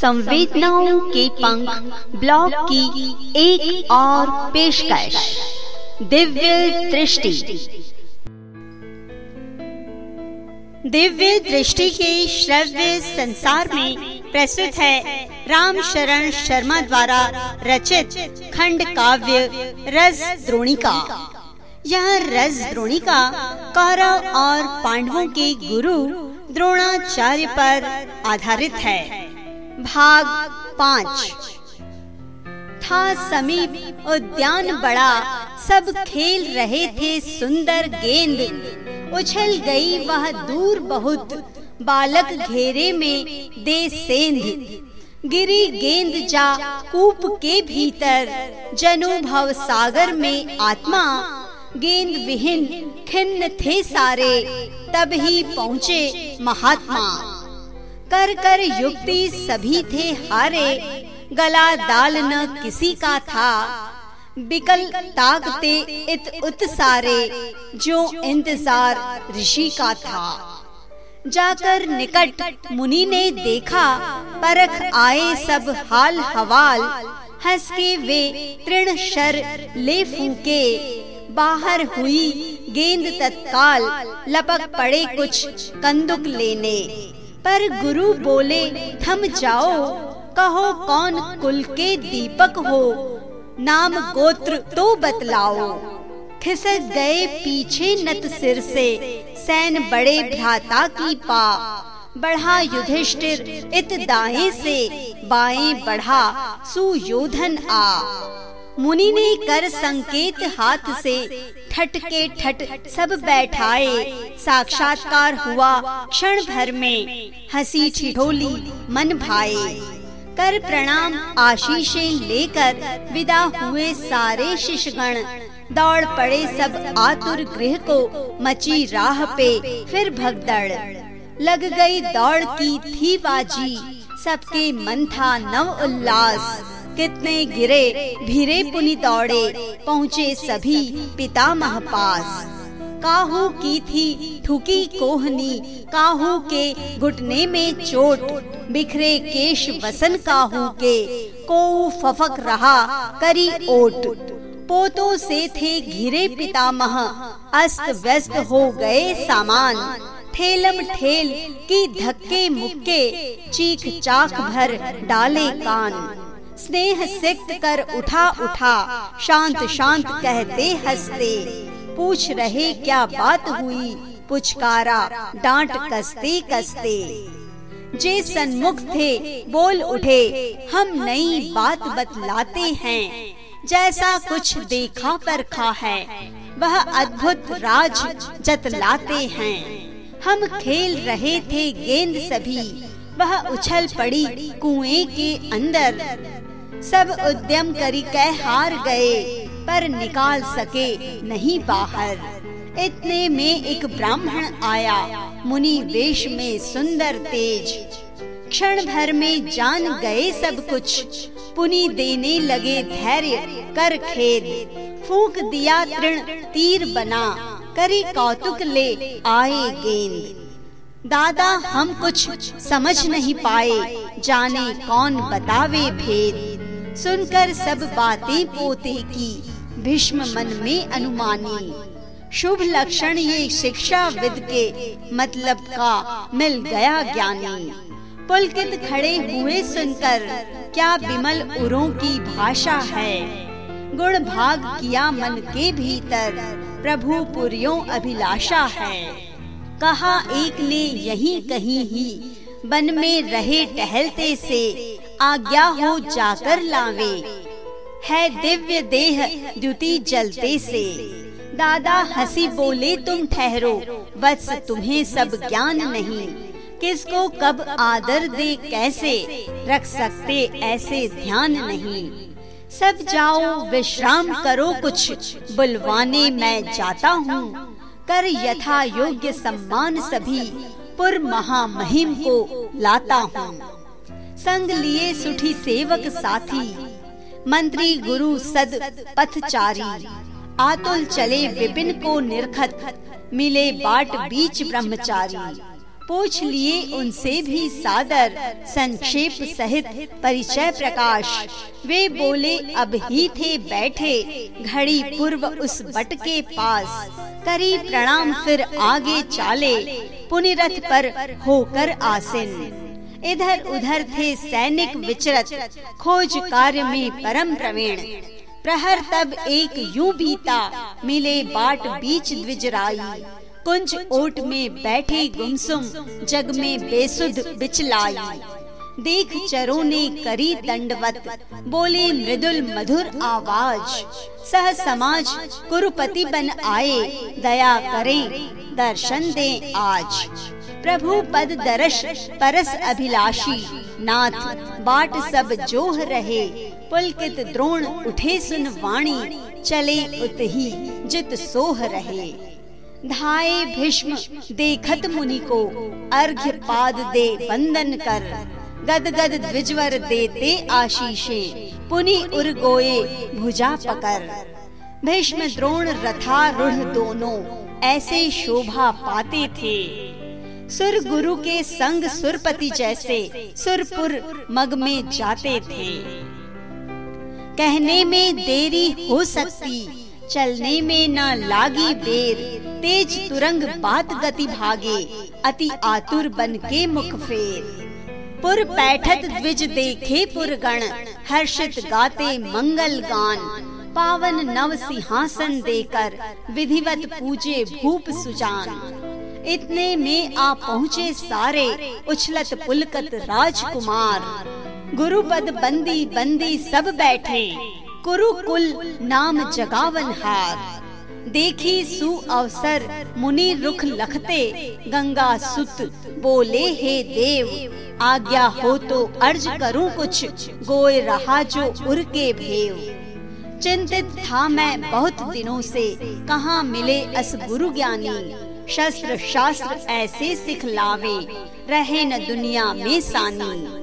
संवेदनाओं के पंख ब्लॉग की एक और पेशकश। दिव्य दृष्टि। दिव्य दृष्टि के श्रव्य संसार में प्रस्तुत है राम शरण शर्मा द्वारा रचित खंड काव्य रस द्रोणिका। यह रस द्रोणिका कौरव और पांडवों के गुरु द्रोणाचार्य पर आधारित है। भाग पाँच। था समीप उद्यान बड़ा, सब खेल रहे थे सुंदर गेंद। उछल गई वह दूर बहुत, बालक घेरे में दे सेंध। गिरी गेंद जा कूप के भीतर जनु भव सागर में आत्मा। गेंद विहीन खिन्न थे सारे, तब ही पहुँचे महात्मा। कर कर युक्ति सभी थे हारे। गला दाल न किसी का था। बिकल ताकते इत उत सारे जो इंतज़ार ऋषि का था। जाकर निकट मुनि ने देखा, परख आए सब हाल हवाल। हंस के वे तृण शर ले फूके। बाहर हुई गेंद तत्काल, लपक पड़े कुछ कंदुक लेने। पर गुरु बोले, थम जाओ। कहो, कौन कुल के दीपक हो? नाम गोत्र तो बतलाओ। खिसक गए पीछे नत सिर से, सैन बड़े भ्राता की पा। बढ़ा युधिष्ठिर, इत दाएँ से, बाएँ बढ़ा, सुयोधन आ। मुनि ने कर संकेत हाथ से ठट के ठट सब बैठाए। साक्षात्कार हुआ क्षण भर में। हँसी ठिठोली मन भाए। कर प्रणाम आशीषें लेकर विदा हुए सारे शिष्यगण। दौड़ पड़े सब आतुर गृह को मची राह पे फिर भगदड़। लग गई दौड़ की थी बाजी। सबके मन था नव उल्लास। कितने गिरे, भीरे पुनि दौड़े, पहुँचे सभी पितामह पास। काहू की थी ठुकी कोहनी, काहू के घुटने में चोट, बिखरे केश वसन काहू के। को फफक रहा, करी ओट। पोतों से थे घिरे पितामह, अस्त व्यस्त हो गए सामान। ठेलम ठेल की धक्के मुक्के, चीख चाक भर डाले कान। स्नेह सिक्त कर उठा उठा शांत शांत कहते हँसते। पूछ रहे क्या बात हुई? पुचकारा। डांट कसते कसते जे सन्मुख थे बोल उठे। हम नई बात बतलाते हैं। जैसा कुछ देखा परखा है वह अद्भुत राज जतलाते हैं। हम खेल रहे थे गेंद सभी। वह उछल पड़ी कुएँ के अंदर। सब उद्यम करी कह हार गए, पर निकाल सके नहीं बाहर। इतने में एक ब्राह्मण आया, मुनि वेश में सुंदर तेज। क्षण भर में जान गए सब कुछ, पुनि देने लगे धैर्य, कर खेद। फूक दिया तृण, तीर बना, करी कौतुक ले आए गेंद। दादा हम कुछ समझ नहीं पाए, जाने कौन बतावे भेद। सुनकर सब बातें पोते की। भीष्म मन में अनुमानी। शुभ लक्षण ये शिक्षा विद के मतलब का मिल गया ज्ञानी। पुलकित खड़े हुए सुनकर क्या विमल उरों की भाषा है? गुण भाग किया मन के भीतर, प्रभु पुरियों अभिलाषा है। कहा एक ने यही कहीं ही, बन में रहे टहलते से आज्ञा हो जाकर लावे। है दिव्य देह द्युति जलते से। दादा हँसी बोले, तुम ठहरो, बस तुम्हें सब ज्ञान नहीं। किसको कब आदर दे, कैसे रख सकते ऐसे ध्यान नहीं। सब जाओ, विश्राम करो कुछ, बुलवाने मैं जाता हूँ। कर यथा योग्य सम्मान सभी पुर महामहिम को लाता हूँ। संग लिए सुठी सेवक साथी। मंत्री गुरु सद पथचारी। आतुल चले विपिन को निरखत। मिले बाट बीच ब्रह्मचारी। पूछ लिए उनसे भी सादर। संक्षेप सहित परिचय प्रकाश। वे बोले, अब ही थे बैठे। घड़ी पूर्व उस बट के पास। करी प्रणाम फिर आगे चाले। पुनिरथ पर होकर आसिन। इधर, उधर थे सैनिक विचरत, खोज कार्य में परम प्रवीण। प्रहर तब एक यूँ बीता, मिले बाट बीच द्विजराई। कुंज ओट में बैठे गुमसुम, जग में बेसुध बिचलाई। देख चरों ने करी दंडवत, बोले मृदुल मधुर आवाज़। सह समाज कुरुपति बन आए, दया करें, दर्शन दे आज। प्रभु पद दर्श, परस अभिलाषी। नाथ, बाट सब जोह रहे। पुलकित द्रोण उठे सुन वाणी, चले उत ही जित सोह रहे। धाये भीष्म, देखत मुनि को, अर्घ्य पाद दे वंदन कर। गद गद द्विजवर देते आशीषे, पुनि उर गोए भुजा पकर। भीष्म द्रोण रथारूढ़ दोनों, ऐसे शोभा पाते थे। सुर गुरु के संग सुरपति जैसे सुरपुर मग में जाते थे। कहने में देरी हो सकती, चलने में न लागी बेर। तेज तुरंग बात गति भागे, अति आतुर बन के मुख फेर। पुर बैठत द्विज देखे पुर गण हर्षित गाते मंगल गान। पावन नव सिंहासन देकर, विधिवत पूजे भूप सुजान। इतने में आ पहुँचे सारे उछलत पुलकत राजकुमार। गुरुपद बंदी बंदी सब बैठे, कुरुकुल नाम जगावन हार। देखी सु अवसर, मुनि रुख लखते, गंगा सुत, बोले हे देव। आज्ञा हो तो अर्ज़ करूँ कुछ, गोय रहा जो उर के भेव। चिंतित था मैं बहुत दिनों से, कहाँ मिले अस गुरु ज्ञानी शस्त्र शास्त्र ऐसे सिखलावे रहे न दुनिया में सानी।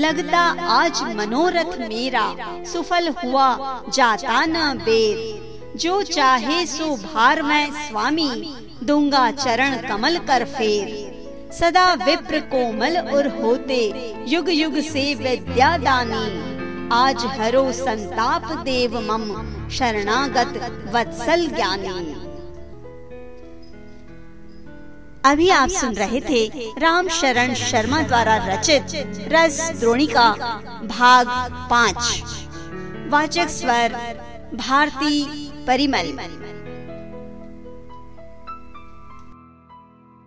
लगता आज मनोरथ मेरा, सुफल हुआ, जाता न बेर। जो चाहे सो भार मैं स्वामी, दूँगा चरण कमल कर फेर। सदा विप्र कोमल और होते, युग युग से विद्या दानी। आज हरो संताप देव मम, शरणागत वत्सल ज्ञानी। अभी आप सुन रहे थे राम शरण शर्मा द्वारा रचित रस द्रोणिका भाग पाँच। वाचक स्वर भारती परिमल।